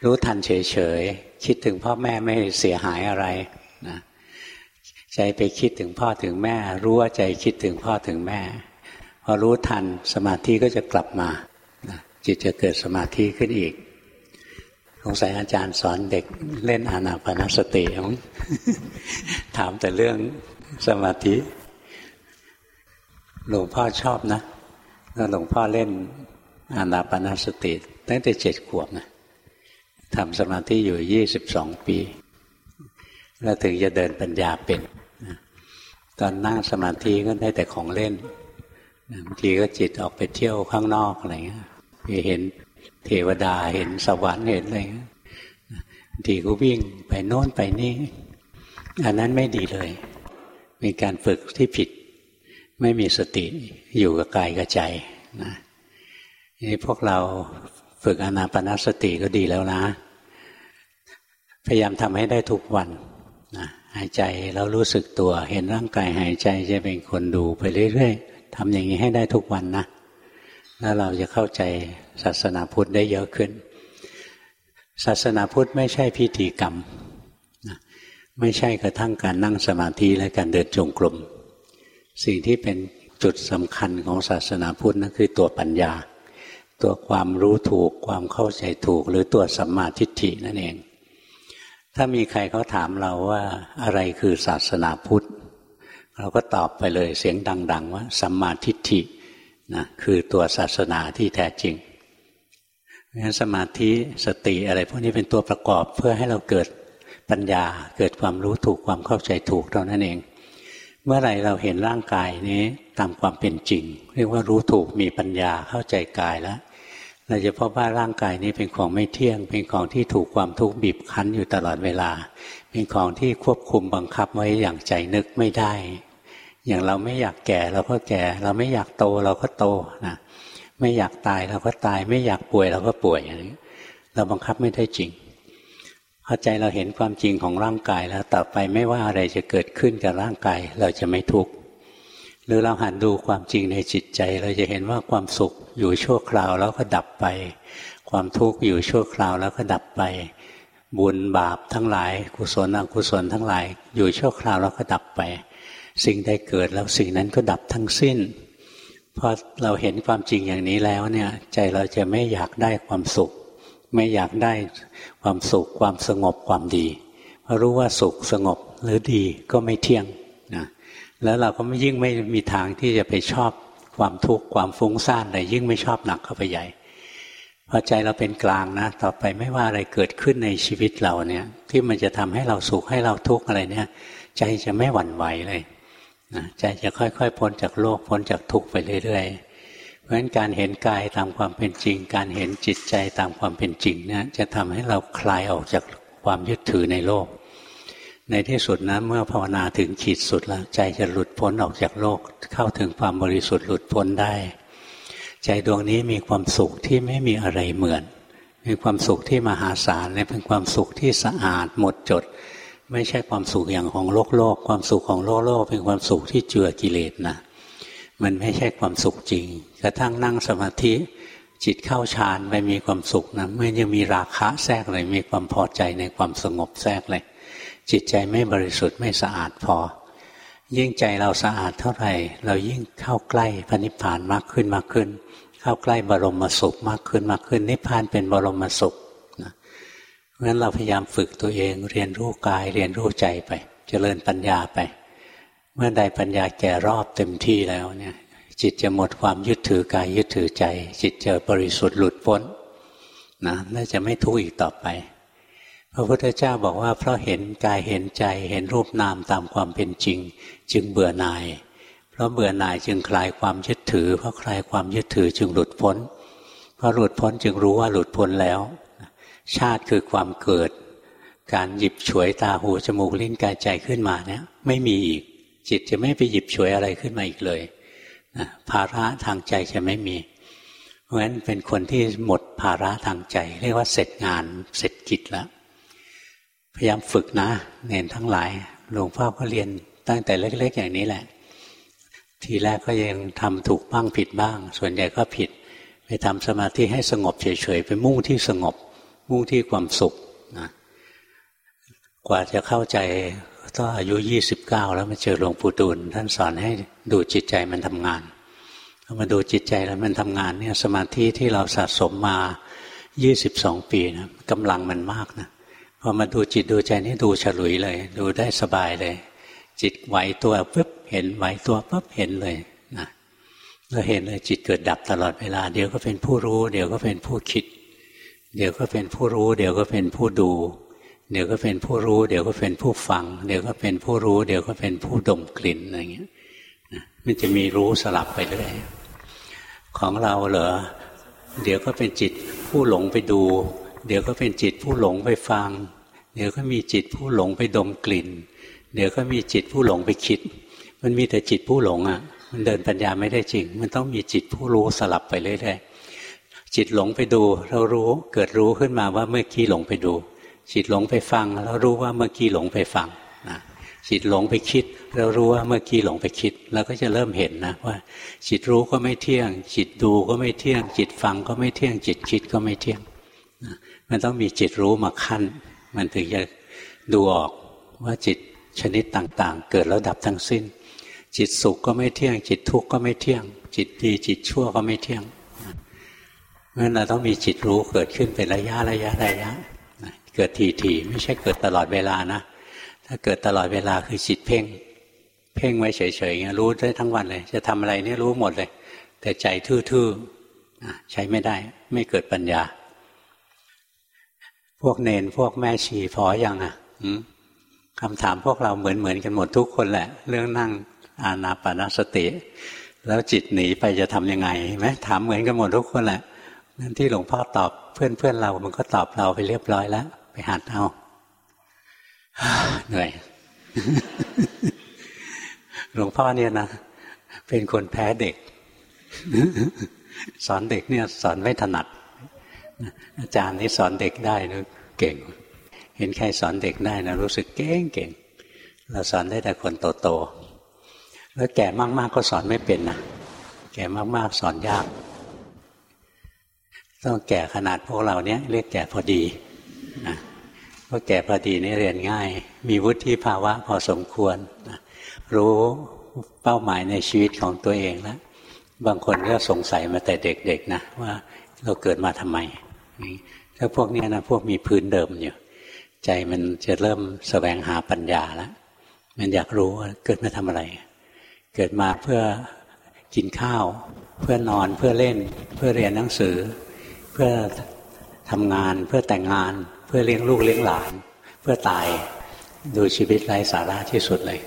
รู้ทันเฉยๆ คิดถึงพ่อแม่ไม่เสียหายอะไรนะใจไปคิดถึงพ่อถึงแม่ รู้ว่าใจคิดถึงพ่อถึงแม่ พอรู้ทันสมาธิก็จะกลับมานะจิตจะเกิดสมาธิขึ้นอีกสงสัยอาจารย์สอนเด็กเล่นอานาปนสติมั้งถามแต่เรื่องสมาธิหลวงพ่อชอบนะแล้วหลวงพ่อเล่นอานาปนสติ ตั้งแต่เจ็ดขวบนะ ทำสมาธิอยู่ยี่สิบสองปี แล้วถึงจะเดินปัญญาเป็น ตอนนั่งสมาธิก็ได้แต่ของเล่นบางทีก็จิตออกไปเที่ยวข้างนอกอะไรเงี้ยไปเห็นเทวดาเห็นสวรรค์เห็นอะไรทีก็วิ่งไปโน่นไปนี่ อันนั้นไม่ดีเลยมีการฝึกที่ผิด ไม่มีสติอยู่กับกายกับใจนะนี่พวกเราฝึกอนาปนาสติก็ดีแล้วนะ พยายามทำให้ได้ทุกวันนะหายใจแล้วรู้สึกตัว เห็นร่างกายหายใจจะเป็นคนดูไปเรื่อยๆทำอย่างนี้ให้ได้ทุกวันนะแล้วเราจะเข้าใจศาสนาพุทธได้เยอะขึ้น ศาสนาพุทธไม่ใช่พิธีกรรมไม่ใช่กระทั่งการนั่งสมาธิและการเดินจงกรมสิ่งที่เป็นจุดสำคัญของศาสนาพุทธนั่นคือตัวปัญญา ตัวความรู้ถูกความเข้าใจถูก หรือตัวสัมมาทิฏฐินั่นเอง ถ้ามีใครเขาถามเราว่าอะไรคือศาสนาพุทธ เราก็ตอบไปเลยเสียงดัง ๆ ว่าสัมมาทิฏฐินะคือตัวศาสนาที่แท้จริงงั้นสมาธิสติอะไรพวกนี้เป็นตัวประกอบเพื่อให้เราเกิดปัญญาเกิดความรู้ถูกความเข้าใจถูกเท่านั้นเอง เมื่อไรเราเห็นร่างกายนี้ตามความเป็นจริง เรียกว่ารู้ถูกมีปัญญาเข้าใจกายแล้ว เราจะพบว่าร่างกายนี้เป็นของไม่เที่ยง เป็นของที่ถูกความทุกข์บีบคั้นอยู่ตลอดเวลา เป็นของที่ควบคุมบังคับไว้อย่างใจนึกไม่ได้ อย่างเราไม่อยากแก่เราก็แก่ เราไม่อยากโตเราก็โตนะไม่อยากตายเราก็ตาย ไม่อยากป่วยเราก็ป่วยอย่างนี้เราบังคับไม่ได้จริงพอใจเราเห็นความจริงของร่างกายแล้วต่อไปไม่ว่าอะไรจะเกิดขึ้นกับร่างกาย เราจะไม่ทุกข์ หรือเราหันดูความจริงในจิตใจ เราจะเห็นว่าความสุขอยู่ชั่วคราวแล้วก็ดับไป ความทุกข์อยู่ชั่วคราวแล้วก็ดับไป บุญบาปทั้งหลาย กุศลอกุศลทั้งหลาย อยู่ชั่วคราวแล้วก็ดับไป สิ่งใดเกิดแล้วสิ่งนั้นก็ดับทั้งสิ้นพอเราเห็นความจริงอย่างนี้แล้วเนี่ย ใจเราจะไม่อยากได้ความสุข ไม่อยากได้ความสุขความสงบความดีเพราะรู้ว่าสุขสงบหรือดีก็ไม่เที่ยง แล้วเราก็ไม่ยิ่งไม่มีทางที่จะไปชอบความทุกข์ความฟุ้งซ่านอะไรยิ่งไม่ชอบหนักเข้าไปใหญ่พอใจเราเป็นกลางนะ ต่อไปไม่ว่าอะไรเกิดขึ้นในชีวิตเราเนี่ย ที่มันจะทำให้เราสุขให้เราทุกข์อะไรเนี่ย ใจจะไม่หวั่นไหวเลยนะใจจะค่อยๆพ้นจากโลกพ้นจากทุกข์ไปเรื่อยๆเพราะฉะนั้นการเห็นกายตามความเป็นจริง การเห็นจิตใจตามความเป็นจริงเนี่ยจะทำให้เราคลายออกจากความยึดถือในโลก ในที่สุดนะเมื่อภาวนาถึงขีดสุดแล้ว ใจจะหลุดพ้นออกจากโลก เข้าถึงความบริสุทธิ์หลุดพ้นได้ ใจดวงนี้มีความสุขที่ไม่มีอะไรเหมือน มีความสุขที่มหาศาลและเป็นความสุขที่สะอาดหมดจด ไม่ใช่ความสุขอย่างของโลกโลก ความสุขของโลกโลก เป็นความสุขที่เจือกิเลสนะมันไม่ใช่ความสุขจริง กระทั่งนั่งสมาธิจิตเข้าฌานไปมีความสุขนะไม่ยังมีราคะแทรกเลยมีความพอใจในความสงบแทรกเลย จิตใจไม่บริสุทธิ์ไม่สะอาดพอ ยิ่งใจเราสะอาดเท่าไหร่ เรายิ่งเข้าใกล้พระนิพพานมากขึ้นมากขึ้น เข้าใกล้บรมสุขมากขึ้นมากขึ้น นิพพานเป็นบรมสุขเพราะฉะนั้นเราพยายามฝึกตัวเองเรียนรู้กายเรียนรู้ใจไปจเจริญปัญญาไป เมื่อใดปัญญาแก่รอบเต็มที่แล้วเนี่ยจิตจะหมดความยึดถือกายยึดถือใจ จิตจะบริสุทธิ์หลุดพ้นนะน่าจะไม่ทุกข์อีกต่อไป พระพุทธเจ้าบอกว่าเพราะเห็นกายเห็นใจเห็นรูปนามตามความเป็นจริง จึงเบื่อหน่าย เพราะเบื่อหน่ายจึงคลายความยึดถือ เพราะคลายความยึดถือจึงหลุดพ้น เพราะหลุดพ้นจึงรู้ว่าหลุดพ้นแล้ว ชาติคือความเกิด การหยิบฉวยตาหูจมูกลิ้นกายใจขึ้นมาเนี่ยไม่มีอีก จิตจะไม่ไปหยิบฉวยอะไรขึ้นมาอีกเลยภาระทางใจจะไม่มี เพราะฉะนั้นเป็นคนที่หมดภาระทางใจ เรียกว่าเสร็จงานเสร็จกิจแล้ว พยายามฝึกนะเน้นทั้งหลาย หลวงพ่อก็เรียนตั้งแต่เล็ก ๆ อย่างนี้แหละ ทีแรกก็ยังทำถูกบ้างผิดบ้าง ส่วนใหญ่ก็ผิด ไปทำสมาธิให้สงบเฉยๆไปมุ่งที่สงบ มุ่งที่ความสุขนะกว่าจะเข้าใจต้องอายุยี่สิบเก้าแล้วมาเจอหลวงปู่ดูลท่านสอนให้ดูจิตใจมันทำงานพอมาดูจิตใจแล้วมันทำงานเนี่ยสมาธิที่เราสะสมมายี่สิบสองปีนะกำลังมันมากนะ พอมาดูจิตดูใจนี่ดูฉลุยเลย ดูได้สบายเลย จิตไหวตัวปุ๊บเห็นไหวตัวปุ๊บเห็นเลยนะเราเห็นเลยจิตเกิดดับตลอดเวลา เดี๋ยวก็เป็นผู้รู้ เดี๋ยวก็เป็นผู้คิด เดี๋ยวก็เป็นผู้รู้ เดี๋ยวก็เป็นผู้ดู เดี๋ยวก็เป็นผู้รู้ เดี๋ยวก็เป็นผู้ฟัง เดี๋ยวก็เป็นผู้รู้ เดี๋ยวก็เป็นผู้ดมกลิ่นอะไรเงี้ยมันจะมีรู้สลับไปเรื่อยของเราเหรอเดี๋ยวก็เป็นจิตผู้หลงไปดู เดี๋ยวก็เป็นจิตผู้หลงไปฟัง เดี๋ยวก็มีจิตผู้หลงไปดมกลิ่น เดี๋ยวก็มีจิตผู้หลงไปคิด มันมีแต่จิตผู้หลงอะ มันเดินปัญญาไม่ได้จริง มันต้องมีจิตผู้รู้สลับไปเรื่อยๆจิตหลงไปดู เรารู้เกิดรู้ขึ้นมาว่าเมื่อกี้หลงไปดู จิตหลงไปฟังเรารู้ว่าเมื่อกี้หลงไปฟังนะจิตหลงไปคิด เรารู้ว่าเมื่อกี้หลงไปคิดเราก็จะเริ่มเห็นนะว่า จิตรู้ก็ไม่เที่ยง จิตดูก็ไม่เที่ยง จิตฟังก็ไม่เที่ยง จิตคิดก็ไม่เที่ยง มันต้องมีจิตรู้มาขั้น มันถึงจะดูออกว่าจิตชนิดต่างๆ เกิดแล้วดับทั้งสิ้น จิตสุขก็ไม่เที่ยง จิตทุกข์ก็ไม่เที่ยง จิตดีจิตชั่วก็ไม่เที่ยงเพราะฉะนั้นเราต้องมีจิตรู้เกิดขึ้นเป็นระยะระยะระยะเกิดทีทีไม่ใช่เกิดตลอดเวลานะ ถ้าเกิดตลอดเวลาคือจิตเพ่ง เพ่งไว้เฉยๆเงี้ยรู้ได้ทั้งวันเลย จะทำอะไรเนี่ยรู้หมดเลย แต่ใจทื่อๆใช้ไม่ได้ ไม่เกิดปัญญา พวกเนนพวกแม่ชีพออยังอะคำถามพวกเราเหมือนเหมือนกันหมดทุกคนแหละ เรื่องนั่งอานาปานสติ แล้วจิตหนีไปจะทํำยังไงไหมถามเหมือนกันหมดทุกคนแหละนั่นที่หลวงพ่อตอบเพื่อนเพื่อนเรา มันก็ตอบเราไปเรียบร้อยแล้ว ไปหัดเอาเหนื่อยหลวงพ่อเนี่ยนะเป็นคนแพ้เด็ก สอนเด็กเนี่ย สอนไม่ถนัด อาจารย์นี่สอนเด็กได้นะเก่ง เห็นใครสอนเด็กได้นะรู้สึกเก่งเก่ง เราสอนได้แต่คนโตๆแล้วแก่มากๆก็สอนไม่เป็นนะแก่มากๆสอนยาก ต้องแก่ขนาดพวกเราเนี้ยเรียกแก่พอดีนะพวกแก่พอดีนี่เรียนง่าย มีวุฒิภาวะพอสมควรนะรู้เป้าหมายในชีวิตของตัวเองแล้วบางคนก็สงสัยมาแต่เด็กๆนะว่าเราเกิดมาทำไม ถ้าพวกนี้นะพวกมีพื้นเดิมอยู่ใจมันจะเริ่มสแสวงหาปัญญาแล้วมันอยากรู้ว่าเกิดมาทำอะไร เกิดมาเพื่อกินข้าว เพื่อนอนเพื่อเล่น เพื่อเรียนหนังสือ เพื่อทำงาน เพื่อแต่งงาน เพื่อเลี้ยงลูกเลี้ยงหลาน เพื่อตายดูชีวิตไร้สาระที่สุดเลย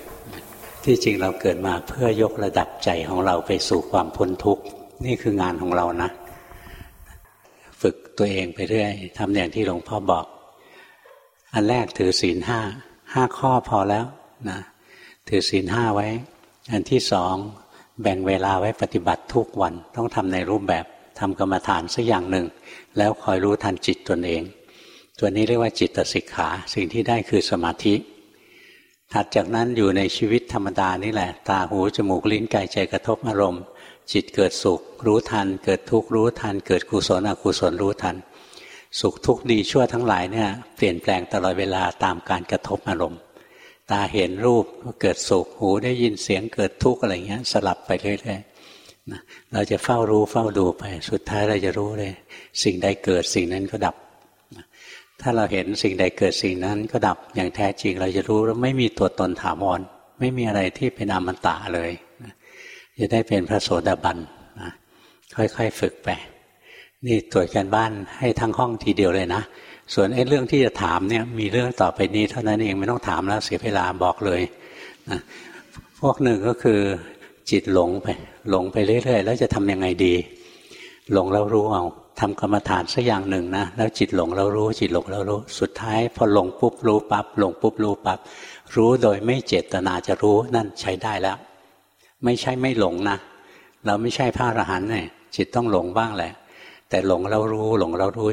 ที่จริงเราเกิดมาเพื่อยกระดับใจของเราไปสู่ความพ้นทุกข์ นี่คืองานของเรานะ ตัวเองไปเรื่อยทำอย่างที่หลวงพ่อบอก อันแรกถือศีลห้าห้าข้อพอแล้วนะถือศีลห้าไว้ อันที่สองแบ่งเวลาไว้ปฏิบัติทุกวันต้องทำในรูปแบบทำกรรมฐานสักอย่างหนึ่ง แล้วคอยรู้ทันจิตตนเอง ตัวนี้เรียกว่าจิตสิกขา สิ่งที่ได้คือสมาธิ ถัดจากนั้นอยู่ในชีวิตธรรมดานี่แหละ ตาหูจมูกลิ้นกายใจกระทบอารมณ์ จิตเกิดสุขรู้ทัน เกิดทุกข์รู้ทัน เกิดกุศลอกุศลรู้ทัน สุขทุกข์ดีชั่วทั้งหลายเนี่ยเปลี่ยนแปลงตลอดเวลาตามการกระทบอารมณ์ ตาเห็นรูปก็เกิดสุขหูได้ยินเสียงเกิดทุกข์อะไรเงี้ยสลับไปเรื่อยนะเราจะเฝ้ารู้เฝ้าดูไป สุดท้ายเราจะรู้เลย สิ่งใดเกิดสิ่งนั้นก็ดับถ้าเราเห็นสิ่งใดเกิดสิ่งนั้นก็ดับอย่างแท้จริงเราจะรู้ว่าไม่มีตัวตนถาวรไม่มีอะไรที่เป็นอมตะเลย จะได้เป็นพระโสดาบันนะค่อยๆ ฝึกไป นี่ตรวจกันบ้านให้ทั้งห้องทีเดียวเลยนะ ส่วนไอ้เรื่องที่จะถามเนี่ยมีเรื่องต่อไปนี้เท่านั้นเองไม่ต้องถามแล้วเสียเวลาบอกเลยนะพวกหนึ่งก็คือจิตหลงไป หลงไปเรื่อยๆ แล้วจะทํำยังไงดี หลงแล้วรู้เอาทำกรรมฐานสักอย่างหนึ่งนะแล้วจิตหลงแล้วรู้ จิตหลงแล้วรู้ สุดท้ายพอหลงปุ๊บรู้ปับ๊บหลงปุ๊บรู้ปับ๊บรู้โดยไม่เจตนาจะรู้นั่นใช้ได้แล้ว ไม่ใช่ไม่หลงนะเราไม่ใช่พระอรหันต์เนี่ยจิตต้องหลงบ้างแหละ แต่หลงแล้วรู้หลงแล้วรู้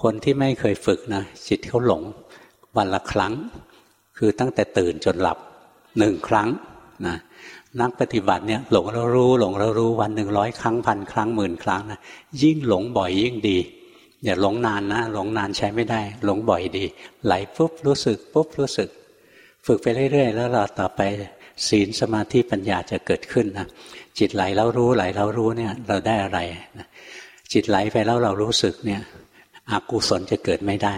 คนที่ไม่เคยฝึกนะจิตเขาหลงวันละครั้ง คือตั้งแต่ตื่นจนหลับหนึ่งครั้งนะนักปฏิบัติเนี่ยหลงเรารู้ หลงเรารู้วันหนึ่งร้อยครั้งพันครั้งหมื่นครั้งนะยิ่งหลงบ่อยยิ่งดีอย่าหลงนานนะหลงนานใช้ไม่ได้ หลงบ่อยดี ไหลปุ๊บรู้สึกปุ๊บรู้สึก ฝึกไปเรื่อยๆ แล้วเราต่อไป ศีลสมาธิปัญญาจะเกิดขึ้นนะจิตไหลแล้วรู้ไหลแล้วรู้เนี่ยเราได้อะไรนะจิตไหลไปแล้วเรารู้สึกเนี่ยอกุศลจะเกิดไม่ได้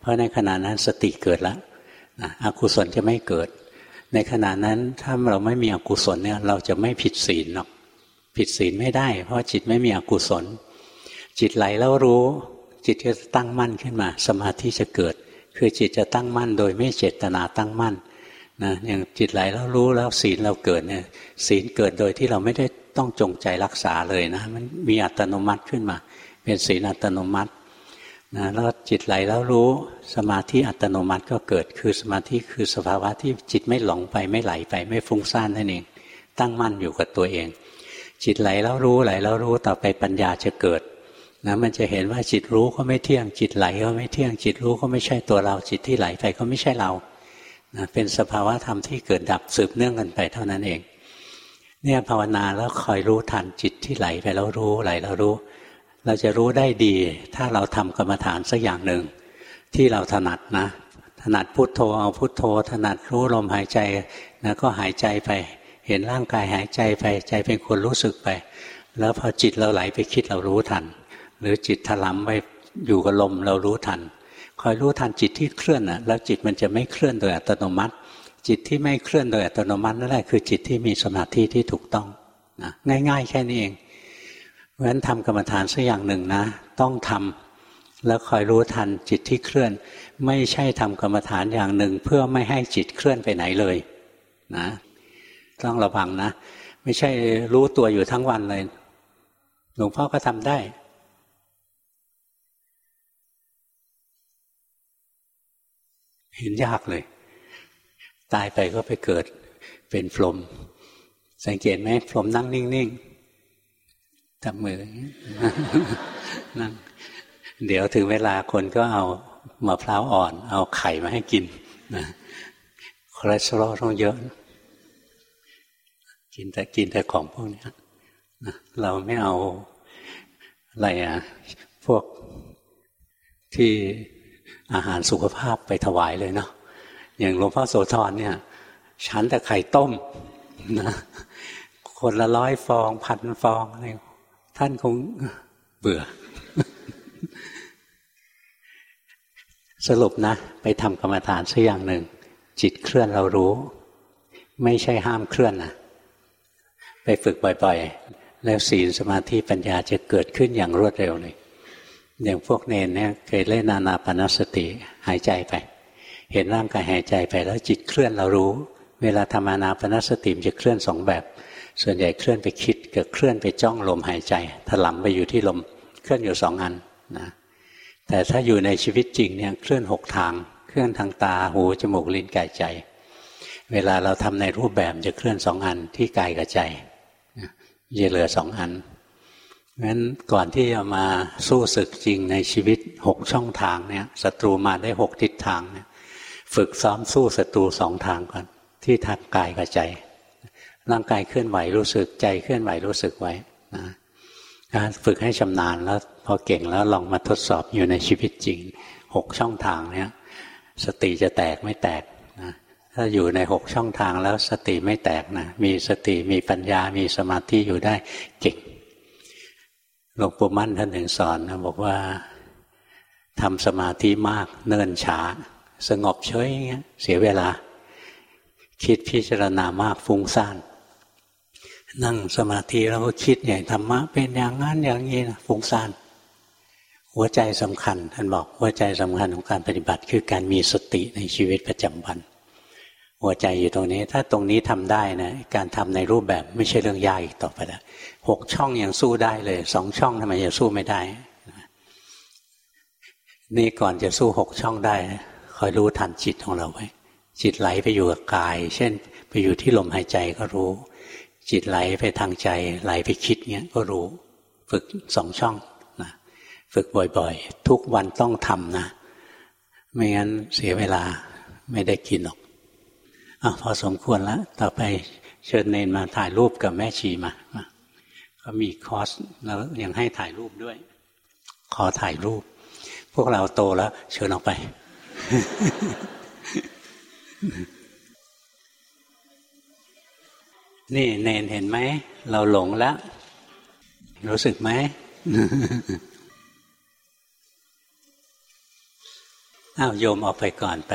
เพราะในขณะนั้นสติเกิดแล้วนะอกุศลจะไม่เกิด ในขณะนั้นถ้าเราไม่มีอกุศลเนี่ยเราจะไม่ผิดศีลหรอกผิดศีลไม่ได้ เพราะจิตไม่มีอกุศล จิตไหลแล้วรู้ จิตจะตั้งมั่นขึ้นมา สมาธิจะเกิด คือจิตจะตั้งมั่นโดยไม่เจตนาตั้งมั่น นะอย่างจิตไหลแล้วรู้แล้วศีลเราเกิดเนี่ยศีลเกิดโดยที่เราไม่ได้ต้องจงใจรักษาเลยนะ มันมีอัตโนมัติขึ้นมา เป็นศีลอัตโนมัตินะแล้วจิตไหลแล้วรู้สมาธิอัตโนมัติก็เกิด คือสมาธิคือสภาวะที่จิตไม่หลงไปไม่ไหลไปไม่ฟุ้งซ่านนั่นเอง ตั้งมั่นอยู่กับตัวเอง จิตไหลแล้วรู้ไหลแล้วรู้ต่อไปปัญญาจะเกิดนะมันจะเห็นว่าจิตรู้ก็ไม่เที่ยงจิตไหลก็ไม่เที่ยงจิตรู้ก็ไม่ใช่ตัวเรา จิตที่ไหลไปก็ไม่ใช่เรา นะเป็นสภาวะธรรมที่เกิดดับสืบเนื่องกันไปเท่านั้นเอง เนี่ยภาวนาแล้วคอยรู้ทันจิตที่ไหลไปแล้วรู้ไหลแล้วรู้ เราจะรู้ได้ดี ถ้าเราทำกรรมฐานสักอย่างหนึ่ง ที่เราถนัดนะ ถนัดพุทโธเอาพุทโธ ถนัดรู้ลมหายใจนะก็หายใจไป เห็นร่างกายหายใจไปใจเป็นคนรู้สึกไป แล้วพอจิตเราไหลไปคิดเรารู้ทัน หรือจิตถลำไปอยู่กับลมเรารู้ทัน คอยรู้ทันจิตที่เคลื่อนอะแล้วจิตมันจะไม่เคลื่อนโดยอัตโนมัติ จิตที่ไม่เคลื่อนโดยอัตโนมัตินั่นแหละคือจิตที่มีสมาธิที่ถูกต้องนะง่าย ๆ แค่นี้เองเพราะฉะนั้นทำกรรมฐานสักอย่างหนึ่งนะ ต้องทำแล้วคอยรู้ทันจิตที่เคลื่อน ไม่ใช่ทำกรรมฐานอย่างหนึ่ง เพื่อไม่ให้จิตเคลื่อนไปไหนเลยนะต้องระวังนะ ไม่ใช่รู้ตัวอยู่ทั้งวันเลย หลวงพ่อก็ทำได้ เห็นยากเลย ตายไปก็ไปเกิดเป็นพรหมสังเกตไหมพรหมนั่งนิ่งๆทำมือนั่งเดี๋ยวถึงเวลาคนก็เอามะพร้าวอ่อน เอาไข่มาให้กินนะคอเลสเตอรอลต้องเยอะ กินแต่กินแต่ของพวกนี้นะเราไม่เอาอะไรอะ พวกที่ อาหารสุขภาพไปถวายเลยเนาะอย่างหลวงพ่อโสธรเนี่ยฉันแต่ไข่ต้มนะคนละร้อยฟอง พันฟองอะไรท่านคงเบื่อ สรุปนะ ไปทำกรรมฐานสักอย่างหนึ่ง จิตเคลื่อนเรารู้ ไม่ใช่ห้ามเคลื่อนนะไปฝึกบ่อยๆ แล้วศีลสมาธิปัญญาจะเกิดขึ้นอย่างรวดเร็วเลย อย่างพวกเนนเนี่ยเคยเล่นนานาปนสติหายใจไป เห็นร่างกายหายใจไปแล้วจิตเคลื่อนเรารู้ เวลาทำนานาปนสติมจะเคลื่อนสองแบบ ส่วนใหญ่เคลื่อนไปคิดกับเคลื่อนไปจ้องลมหายใจถลำไปอยู่ที่ลมเคลื่อนอยู่สองอันนะแต่ถ้าอยู่ในชีวิตจริงเนี่ยเคลื่อนหกทาง เคลื่อนทางตาหูจมูกลิ้นกายใจ เวลาเราทำในรูปแบบจะเคลื่อนสองอันที่กายกับใจจะเหลือสองอัน งั้นก่อนที่จะมาสู้ศึกจริงในชีวิตหกช่องทางเนี่ยศัตรูมาได้หกทิศทางเนี่ยฝึกซ้อมสู้ศัตรูสองทางก่อน ที่ทางกายกับใจ ร่างกายเคลื่อนไหวรู้สึกใจเคลื่อนไหวรู้สึกไว้นะการฝึกให้ชำนาญแล้วพอเก่งแล้วลองมาทดสอบอยู่ในชีวิตจริงหกช่องทางเนี่ยสติจะแตกไม่แตกนะถ้าอยู่ในหกช่องทางแล้วสติไม่แตกนะมีสติมีปัญญามีสมาธิอยู่ได้เก่ง หลวงปู่มั่นท่านถึงสอนนะบอกว่าทำสมาธิมากเนิ่นช้า สงบเฉยเงี้ยเสียเวลา คิดพิจารณามากฟุ้งซ่าน นั่งสมาธิแล้วก็คิดใหญ่ธรรมะเป็นอย่างนั้นอย่างนี้นะฟุ้งซ่านหัวใจสำคัญท่านบอกหัวใจสำคัญของการปฏิบัติคือการมีสติในชีวิตประจำวัน หัวใจอยู่ตรงนี้ ถ้าตรงนี้ทำได้นะ การทำในรูปแบบไม่ใช่เรื่องยากอีกต่อไปแล้วหกช่องยังสู้ได้เลยสองช่องทำไมจะสู้ไม่ได้ นี่ก่อนจะสู้หกช่องได้คอยรู้ทันจิตของเราไว้ จิตไหลไปอยู่กับกาย เช่น ไปอยู่ที่ลมหายใจก็รู้ จิตไหลไปทางใจ ไหลไปคิดเงี้ยก็รู้ ฝึกสองช่องนะฝึกบ่อยๆ ทุกวันต้องทำนะ ไม่งั้นเสียเวลาไม่ได้กินหรอก อพอสมควรแล้ว ต่อไปเชิญเนนมาถ่ายรูปกับแม่ชีมาก็มีคอสแล้วยังให้ถ่ายรูปด้วย ขอถ่ายรูป พวกเราโตแล้ว เชิญออกไป นี่เนนเห็นไหม เราหลงแล้ว รู้สึกไหมอ้าวโยมออกไปก่อนไป